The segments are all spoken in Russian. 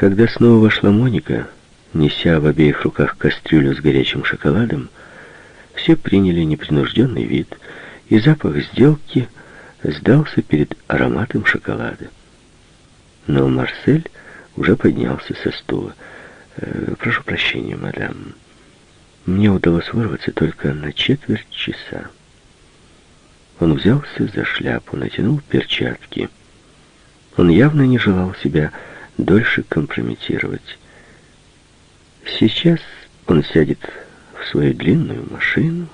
Когда снова вошла Моника, неся в обеих руках кастрюлю с горячим шоколадом, все приняли непринужденный вид, и запах сделки сдался перед ароматом шоколада. Но Марсель уже поднялся со стула. «Э, «Прошу прощения, мадам. Мне удалось вырваться только на четверть часа». Он взялся за шляпу, натянул перчатки. Он явно не желал себя дольше компрометировать. Сейчас он сядет в свою длинную машину,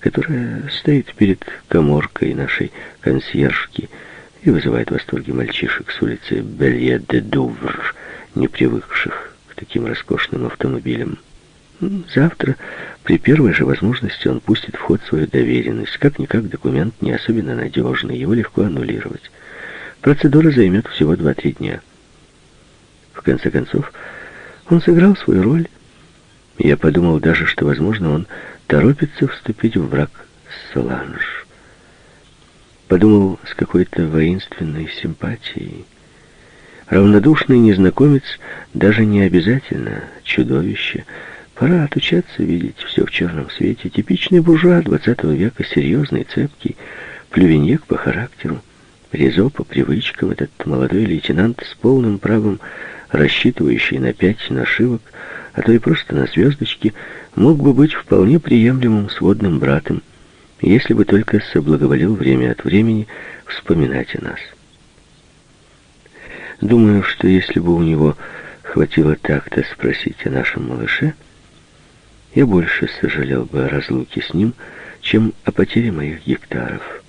которая стоит перед коморкой нашей консьержки и вызывает восторги мальчишек с улицы Белье-де-Дувр, не привыкших к таким роскошным автомобилям. Завтра, при первой же возможности, он пустит в ход свою доверенность. Как-никак документ не особенно надежный, его легко аннулировать. Процедура займет всего 2-3 дня. В конце концов, он сыграл свою роль. Я подумал даже, что, возможно, он торопится вступить в брак с Соланж. Подумал с какой-то воинственной симпатией. Равнодушный незнакомец даже не обязательно чудовище. Пора отучаться видеть все в черном свете. Типичный буржуа двадцатого века, серьезный, цепкий, плювеньек по характеру. Резо по привычкам, этот молодой лейтенант с полным правом, рассчитывающий на пять нашивок, а то и просто на звездочки, мог бы быть вполне приемлемым сводным братом, если бы только соблаговолил время от времени вспоминать о нас. Думаю, что если бы у него хватило так-то спросить о нашем малыше, я больше сожалел бы о разлуке с ним, чем о потере моих гектаров.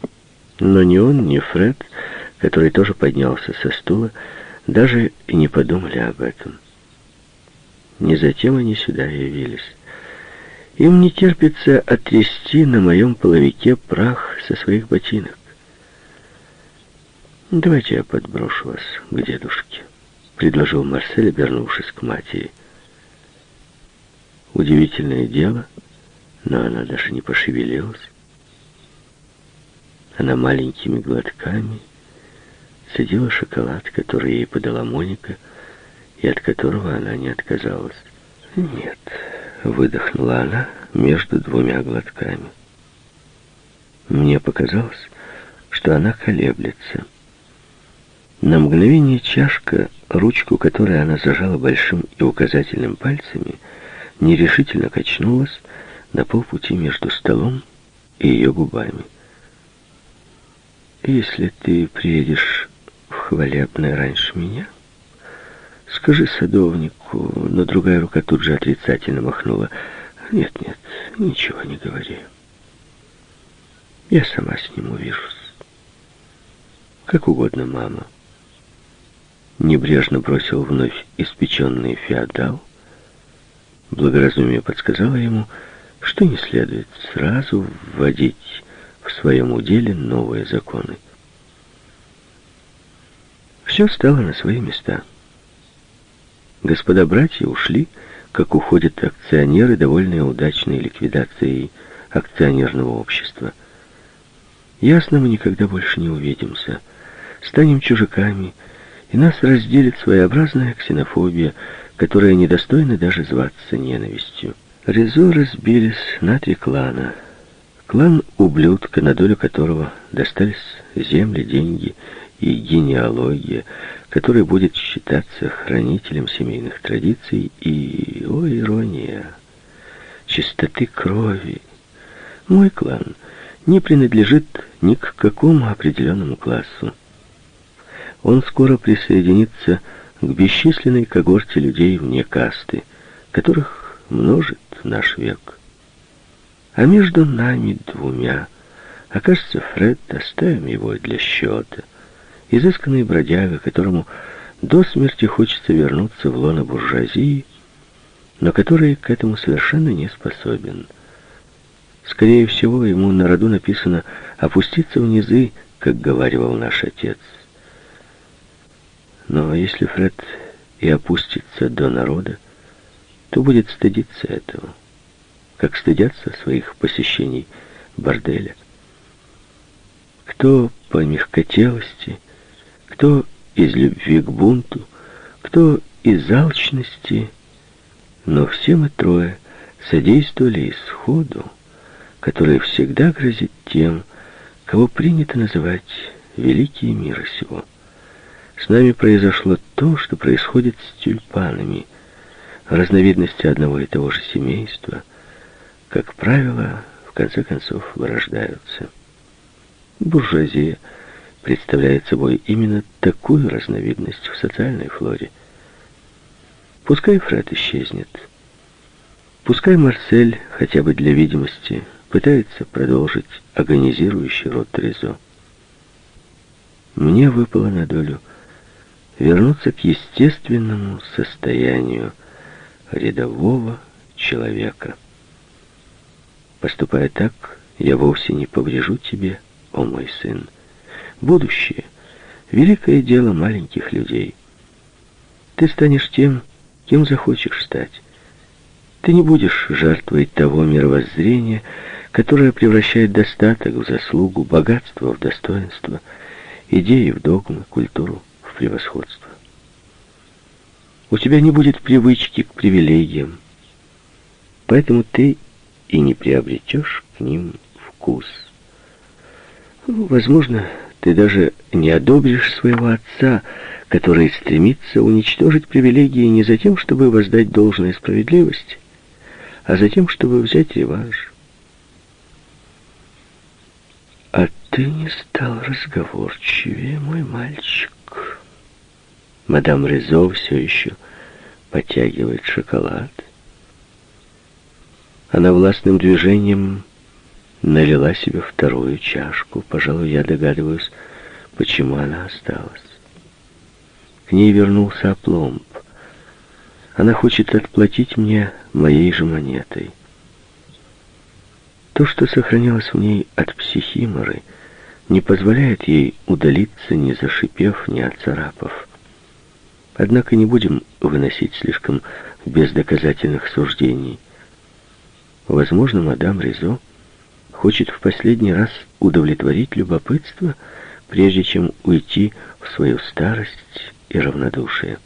Но ни он, ни Фред, который тоже поднялся со стула, даже и не подумали об этом. Не затем они сюда явились. Им не терпится отрясти на моем половике прах со своих ботинок. «Давайте я подброшу вас к дедушке», — предложил Марсель, обернувшись к матери. Удивительное дело, но она даже не пошевелилась. Она маленькими глотками цедила шоколад, который ей подала Моника, и от которого она не отказалась. «Нет», — выдохнула она между двумя глотками. Мне показалось, что она колеблется. На мгновение чашка, ручку которой она зажала большим и указательным пальцами, нерешительно качнулась на полпути между столом и ее губами. Если ты приедешь Хвалебное раньше меня, скажи садовнику, но другая рука тут же отрицательно махнула. Нет, нет, ничего не говори. Я сама с ним увижусь. Как угодно, мама. Небрежно бросил вновь испеченный феодал. Благоразумие подсказало ему, что не следует сразу вводить в своем уделе новые законы. Все стало на свои места. Господа братья ушли, как уходят акционеры, довольные удачной ликвидацией акционерного общества. Ясно, мы никогда больше не увидимся. Станем чужаками, и нас разделит своеобразная ксенофобия, которая недостойна даже зваться ненавистью. Резо разбились на три клана — Клан ублюдка, на долю которого достались земли, деньги и генеалогия, который будет считаться хранителем семейных традиций и, о, ирония, чистоты крови. Мой клан не принадлежит ни к какому определенному классу. Он скоро присоединится к бесчисленной когорте людей вне касты, которых множит наш век. А между нами двумя окажется Фред, оставим его для счета. Изысканный бродяга, которому до смерти хочется вернуться в лоно буржуазии, но который к этому совершенно не способен. Скорее всего, ему на роду написано «опуститься в низы», как говаривал наш отец. Но если Фред и опустится до народа, то будет стыдиться этого как стыдятся своих посещений борделя. Кто по мягкотелости, кто из любви к бунту, кто из алчности, но все мы трое содействовали исходу, который всегда грозит тем, кого принято называть великие мира сего. С нами произошло то, что происходит с тюльпанами, разновидности одного и того же семейства, как правило, в конце концов вырождаются. Буржуазия представляет собой именно такую разновидность в социальной флоре. Пускай Фред исчезнет, пускай Марсель хотя бы для видимости пытается продолжить агонизирующий род Трезо. Мне выпало на долю вернуться к естественному состоянию рядового человека. Поступая так, я вовсе не поврежу тебе, о мой сын. Будущее — великое дело маленьких людей. Ты станешь тем, кем захочешь стать. Ты не будешь жертвой того мировоззрения, которое превращает достаток в заслугу, богатство в достоинство, идеи в догмы, культуру в превосходство. У тебя не будет привычки к привилегиям, поэтому ты и не приобретешь к ним вкус. Ну, возможно, ты даже не одобришь своего отца, который стремится уничтожить привилегии не за тем, чтобы воздать должное справедливости, а за тем, чтобы взять реванш. А ты не стал разговорчивее, мой мальчик. Мадам Резо все еще потягивает шоколад. Она властным движением налила себе вторую чашку. Пожалуй, я догадываюсь, почему она осталась. К ней вернулся опломб. Она хочет отплатить мне моей же монетой. То, что сохранилось в ней от психиморы, не позволяет ей удалиться, не зашипев, не отцарапав. Однако не будем выносить слишком бездоказательных суждений. Возможно, мадам Ризо хочет в последний раз удовлетворить любопытство, прежде чем уйти в свою старость и равнодушие.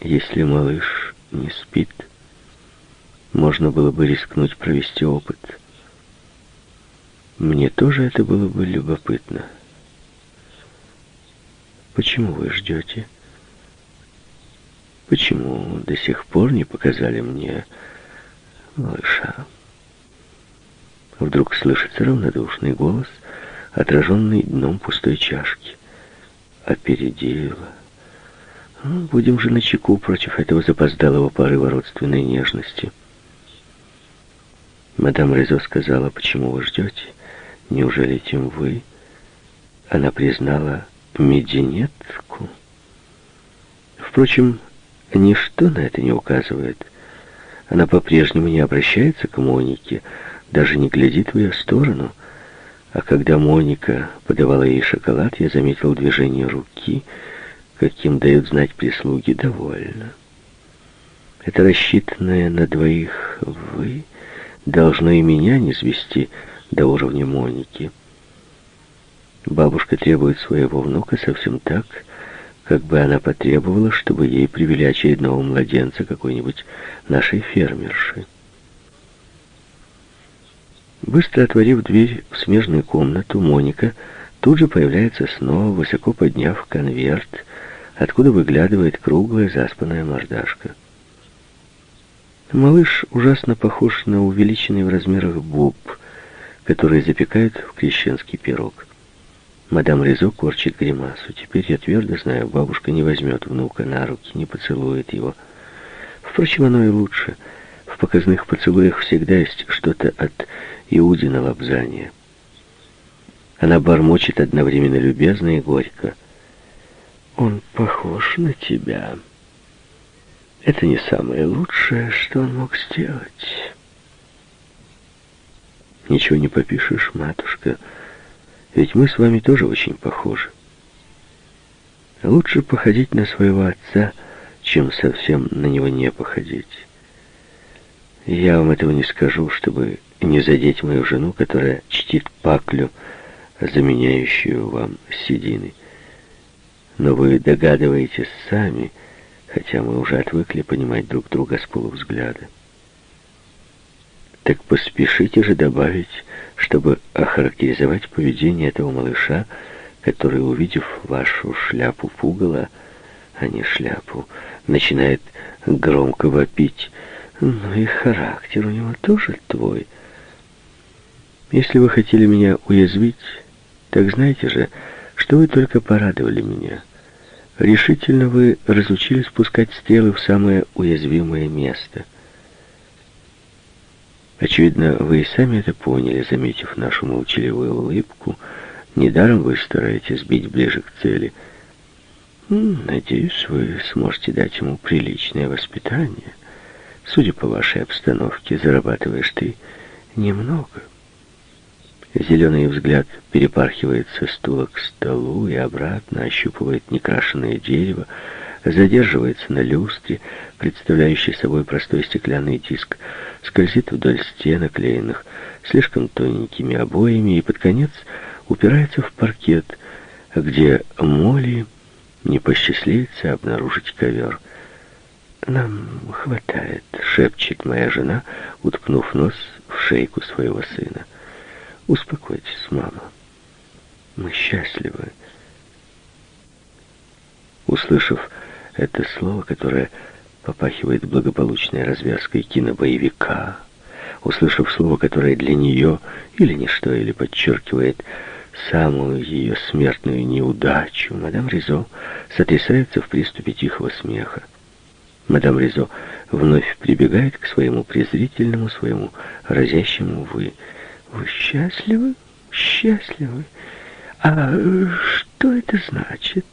Если малыш не спит, можно было бы рискнуть провести опыт. Мне тоже это было бы любопытно. Почему вы ждете? Почему до сих пор не показали мне малыша? Вдруг слышится равнодушный голос, отраженный дном пустой чашки. Опередила. Ну, будем же начеку против этого запоздалого порыва родственной нежности. Мадам Резо сказала, почему вы ждете? Неужели тем вы? Она признала мединетку. Впрочем, ничто на это не указывает. Она по-прежнему не обращается к Монике, даже не глядит в ее сторону. А когда Моника подавала ей шоколад, я заметил движение руки, каким дают знать прислуги, довольно. Это рассчитанное на двоих «вы» должно и меня не свести до уровня Моники. Бабушка требует своего внука совсем так, как бы она потребовала, чтобы ей привели очередного младенца какой-нибудь нашей фермерши. Быстро отворив дверь в смежную комнату, Моника тут же появляется снова, высоко подняв конверт, откуда выглядывает круглая заспанная мордашка. Малыш ужасно похож на увеличенный в размерах боб, который запекают в крещенский пирог. Мадам Резо корчит гримасу. Теперь я твердо знаю, бабушка не возьмет внука на руки, не поцелует его. Впрочем, оно и лучше. В показных поцелуях всегда есть что-то от Иудина лобзания. Она бормочет одновременно любезно и горько. «Он похож на тебя. Это не самое лучшее, что он мог сделать». «Ничего не попишешь, матушка». Ведь мы с вами тоже очень похожи. Лучше походить на своего отца, чем совсем на него не походить. Я вам этого не скажу, чтобы не задеть мою жену, которая чтит паклю, заменяющую вам седины. Но вы догадываетесь сами, хотя мы уже отвыкли понимать друг друга с полувзгляда. Так поспешите же добавить, чтобы охарактеризовать поведение этого малыша, который, увидев вашу шляпу пугала, а не шляпу, начинает громко вопить. Ну и характер у него тоже твой. Если вы хотели меня уязвить, так знаете же, что вы только порадовали меня. Решительно вы разучились пускать стрелы в самое уязвимое место. Очевидно, вы и сами это поняли, заметив нашу молчаливую улыбку. Недаром вы стараетесь бить ближе к цели. Надеюсь, вы сможете дать ему приличное воспитание. Судя по вашей обстановке, зарабатываешь ты немного. Зеленый взгляд перепархивает со стула к столу и обратно, ощупывает некрашенное дерево, задерживается на люстре, представляющей собой простой стеклянный диск, скользит вдоль стен, оклеенных слишком тоненькими обоями, и под конец упирается в паркет, где Молли не посчастливится обнаружить ковер. «Нам хватает», — шепчет моя жена, уткнув нос в шейку своего сына. Успокойтесь, мама. Мы счастливы. Услышав это слово, которое попахивает благополучной развязкой кинобоевика, услышав слово, которое для нее или ничто, или подчеркивает самую ее смертную неудачу, мадам Ризо сотрясается в приступе тихого смеха. Мадам Ризо вновь прибегает к своему презрительному, своему разящему «вы». Вы счастливы? Счастливы? А что это значит?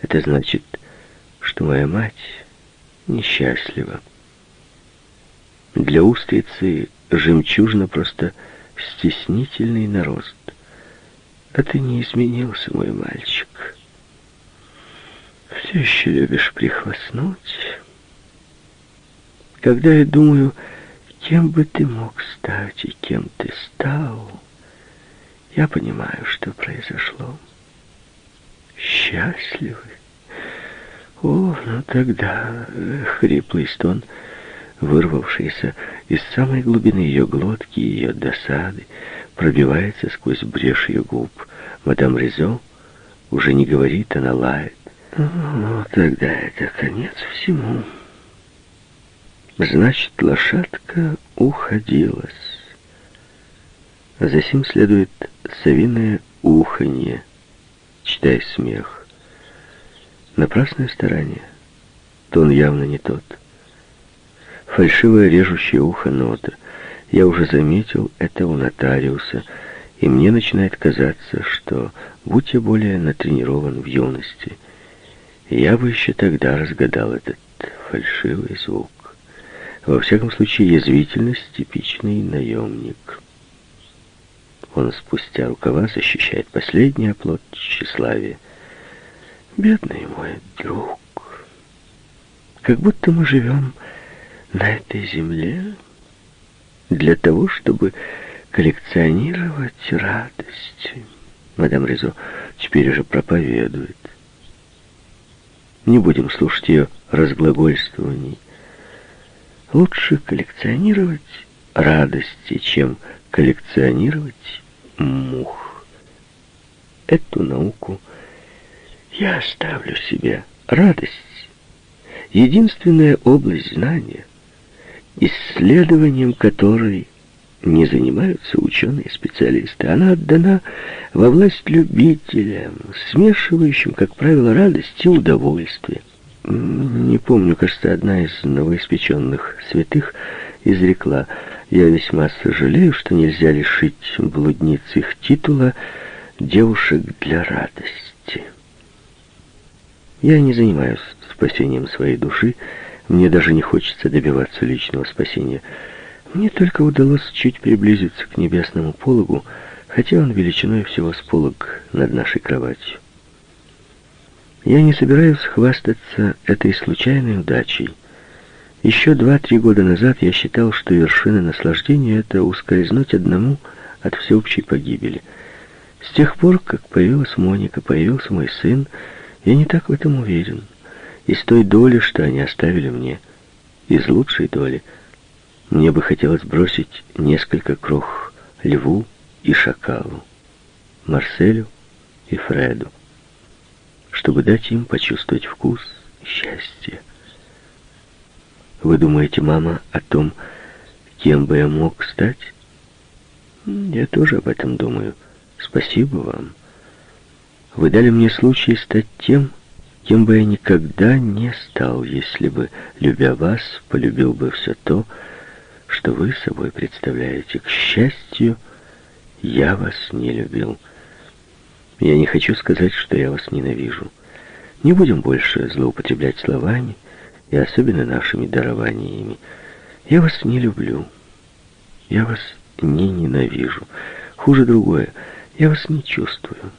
Это значит, что моя мать несчастлива. Для устрицы жемчужина просто стеснительный нарост. А ты не изменился, мой мальчик. Все еще любишь прихвастнуть. Когда я думаю Кем бы ты мог стать и кем ты стал, я понимаю, что произошло. Счастливы? О, ну тогда хриплый стон, вырвавшийся из самой глубины ее глотки и ее досады, пробивается сквозь брешь ее губ. Мадам Ризо уже не говорит, она лает. Ну, тогда это конец всему. Значит, лошадка уходилась. За сим следует совиное уханье, читай смех. Напрасное старание. Тон явно не тот. Фальшивое режущее ухо нота. Я уже заметил это у нотариуса, и мне начинает казаться, что, будь я более натренирован в юности, я бы еще тогда разгадал этот фальшивый звук. Во всяком случае, язвительность — типичный наемник. Он спустя рукава защищает последний оплот тщеславия. Бедный мой друг, как будто мы живем на этой земле для того, чтобы коллекционировать радость. Мадам Резо теперь уже проповедует. Не будем слушать ее разглагольствований. Лучше коллекционировать радости, чем коллекционировать мух. Эту науку я оставлю себе. Радость — единственная область знания, исследованием которой не занимаются ученые-специалисты. Она отдана во власть любителям, смешивающим, как правило, радость и удовольствие. Не помню, кажется, одна из новоиспеченных святых изрекла, «Я весьма сожалею, что нельзя лишить блудниц их титула девушек для радости». Я не занимаюсь спасением своей души, мне даже не хочется добиваться личного спасения. Мне только удалось чуть приблизиться к небесному пологу, хотя он величиной всего с полог над нашей кроватью. Я не собираюсь хвастаться этой случайной удачей. Еще два-три года назад я считал, что вершина наслаждения — это ускользнуть одному от всеобщей погибели. С тех пор, как появилась Моника, появился мой сын, Я не так в этом уверен. Из той доли, что они оставили мне, из лучшей доли, мне бы хотелось бросить несколько крох льву и шакалу, Марселю и Фреду, чтобы дать им почувствовать вкус счастья. Вы думаете, мама, о том, кем бы я мог стать? Я тоже об этом думаю. Спасибо вам. Вы дали мне случай стать тем, кем бы я никогда не стал, если бы, любя вас, полюбил бы все то, что вы собой представляете. К счастью, я вас не любил. Я не хочу сказать, что я вас ненавижу. Не будем больше злоупотреблять словами, и особенно нашими дарованиями. Я вас не люблю. Я вас не ненавижу. Хуже другое, я вас не чувствую.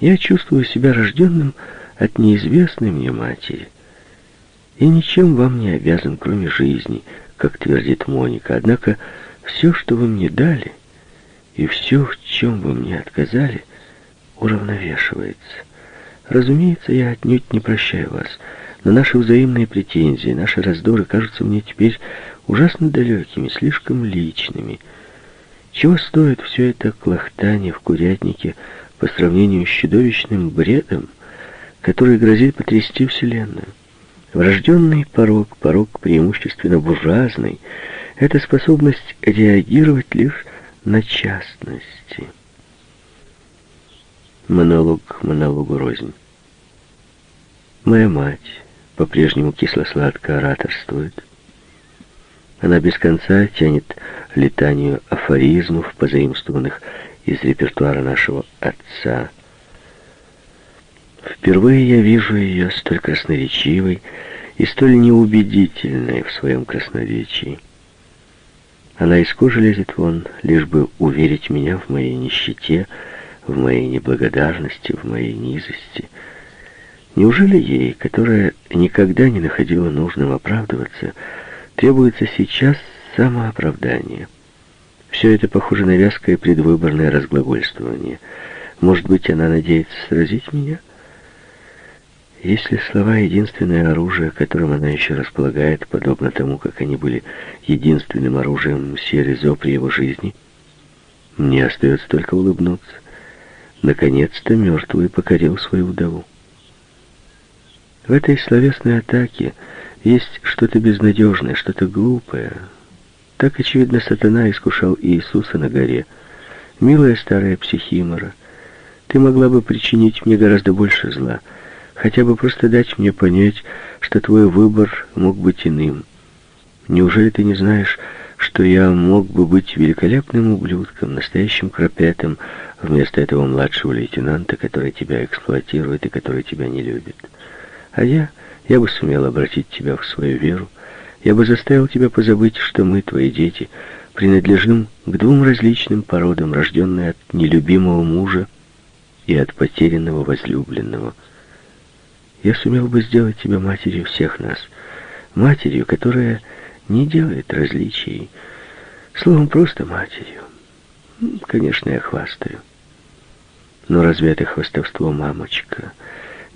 Я чувствую себя рожденным от неизвестной мне матери. Я ничем вам не обязан, кроме жизни, как твердит Моника. Однако все, что вы мне дали, и все, в чем вы мне отказали, уравновешивается. Разумеется, я отнюдь не прощаю вас, но наши взаимные претензии, наши раздоры кажутся мне теперь ужасно далекими, слишком личными. Чего стоит все это клохтание в курятнике по сравнению с чудовищным бредом, который грозит потрясти Вселенную? Врожденный порог, порог преимущественно буржуазный, это способность реагировать лишь на частности. Монолог монологу рознь. Моя мать по-прежнему кисло-сладко ораторствует. Она без конца тянет летанию афоризмов, позаимствованных из репертуара нашего отца. Впервые я вижу ее столь красноречивой и столь неубедительной в своем красноречии. Она из кожи лезет вон, лишь бы уверить меня в моей нищете, в моей неблагодарности, в моей низости. Неужели ей, которая никогда не находила нужным оправдываться, требуется сейчас самооправдание? Все это похоже на вязкое предвыборное разглагольствование. Может быть, она надеется сразить меня? Если слова — единственное оружие, которым она еще располагает, подобно тому, как они были единственным оружием Серезо при его жизни, мне остается только улыбнуться. Наконец-то мертвый покорил свою вдову. В этой словесной атаке есть что-то безнадежное, что-то глупое. Так, очевидно, сатана искушал Иисуса на горе. «Милая старая психимора, ты могла бы причинить мне гораздо больше зла» хотя бы просто дать мне понять, что твой выбор мог быть иным. Неужели ты не знаешь, что я мог бы быть великолепным ублюдком, настоящим крапетом, вместо этого младшего лейтенанта, который тебя эксплуатирует и который тебя не любит? А я, я бы сумел обратить тебя в свою веру, я бы заставил тебя позабыть, что мы, твои дети, принадлежим к двум различным породам, рожденные от нелюбимого мужа и от потерянного возлюбленного – я сумел бы сделать тебя матерью всех нас. Матерью, которая не делает различий. Словом, просто матерью. Конечно, я хвастаю. Но разве это хвастовство, мамочка,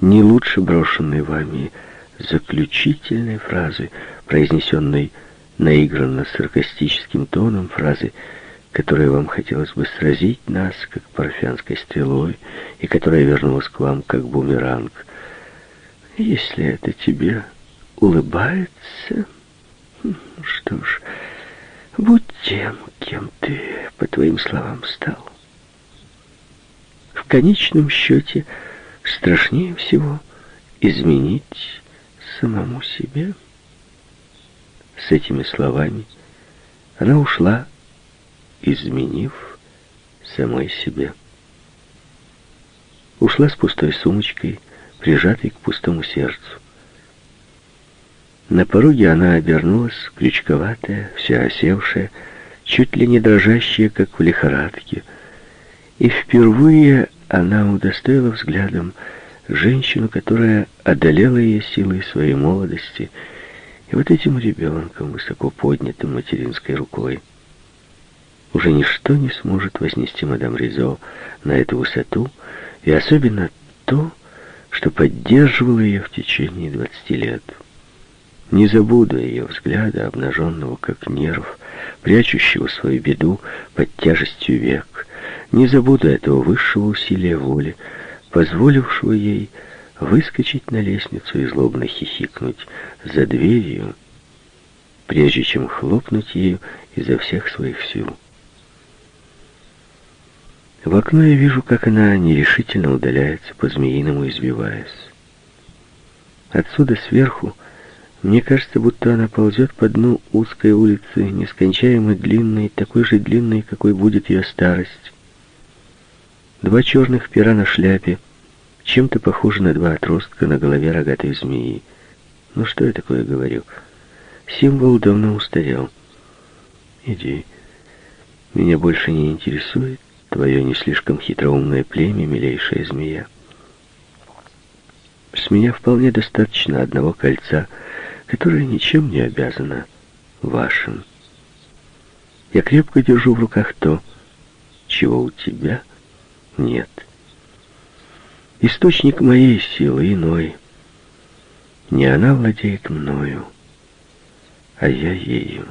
не лучше брошенной вами заключительной фразы, произнесенной наигранно саркастическим тоном фразы, которая вам хотелось бы сразить нас, как парфянской стрелой, и которая вернулась к вам, как бумеранг — если это тебе улыбается, что ж, будь тем, кем ты, по твоим словам, стал. В конечном счете страшнее всего изменить самому себе. С этими словами она ушла, изменив самой себе. Ушла с пустой сумочкой, прижатой к пустому сердцу. На пороге она обернулась, крючковатая, вся осевшая, чуть ли не дрожащая, как в лихорадке. И впервые она удостоила взглядом женщину, которая одолела ее силой своей молодости, и вот этим ребенком, высоко поднятым материнской рукой. Уже ничто не сможет вознести мадам Ризо на эту высоту, и особенно то, что поддерживало ее в течение двадцати лет. Не забуду ее взгляда, обнаженного как нерв, прячущего свою беду под тяжестью век. Не забуду этого высшего усилия воли, позволившего ей выскочить на лестницу и злобно хихикнуть за дверью, прежде чем хлопнуть ею изо всех своих сил. В окно я вижу, как она нерешительно удаляется, по-змеиному избиваясь. Отсюда сверху мне кажется, будто она ползет по дну узкой улицы, нескончаемо длинной, такой же длинной, какой будет ее старость. Два черных пера на шляпе, чем-то похожи на два отростка на голове рогатой змеи. Ну что я такое говорю? Символ давно устарел. Иди. Меня больше не интересует твое не слишком хитроумное племя, милейшая змея. С меня вполне достаточно одного кольца, которое ничем не обязано вашим. Я крепко держу в руках то, чего у тебя нет. Источник моей силы иной. Не она владеет мною, а я ею.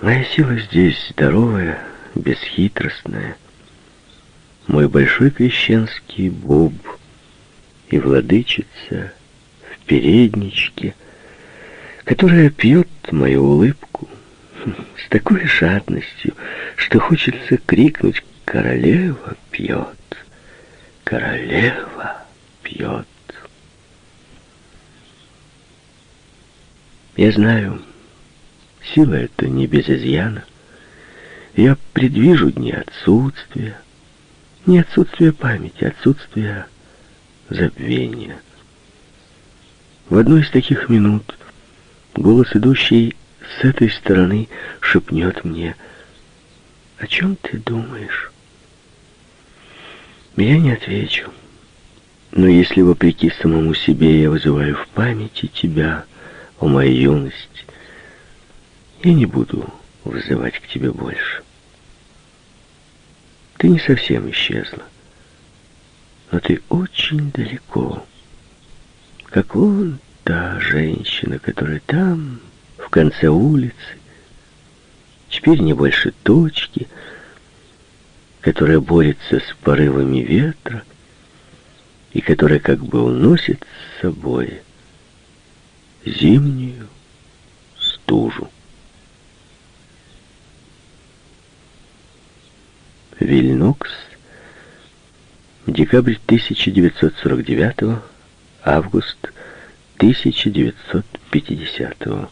Моя сила здесь здоровая, бесхитростная, мой большой крещенский буб и владычица передничке, которая пьет мою улыбку с такой жадностью, что хочется крикнуть «Королева пьет! Королева пьет!» Я знаю, сила эта не без изъяна, я предвижу дни отсутствия. Не отсутствие памяти, отсутствие забвения. В одну из таких минут голос, идущий с этой стороны, шепнет мне, «О чем ты думаешь?» Я не отвечу. Но если, вопреки самому себе, я вызываю в памяти тебя, о моя юность, я не буду вызывать к тебе больше. Ты не совсем исчезла, но ты очень далеко. Как вон та женщина, которая там, в конце улицы, теперь не больше точки, которая борется с порывами ветра и которая как бы уносит с собой зимнюю стужу. Вильнокс, декабрь 1949, август 1950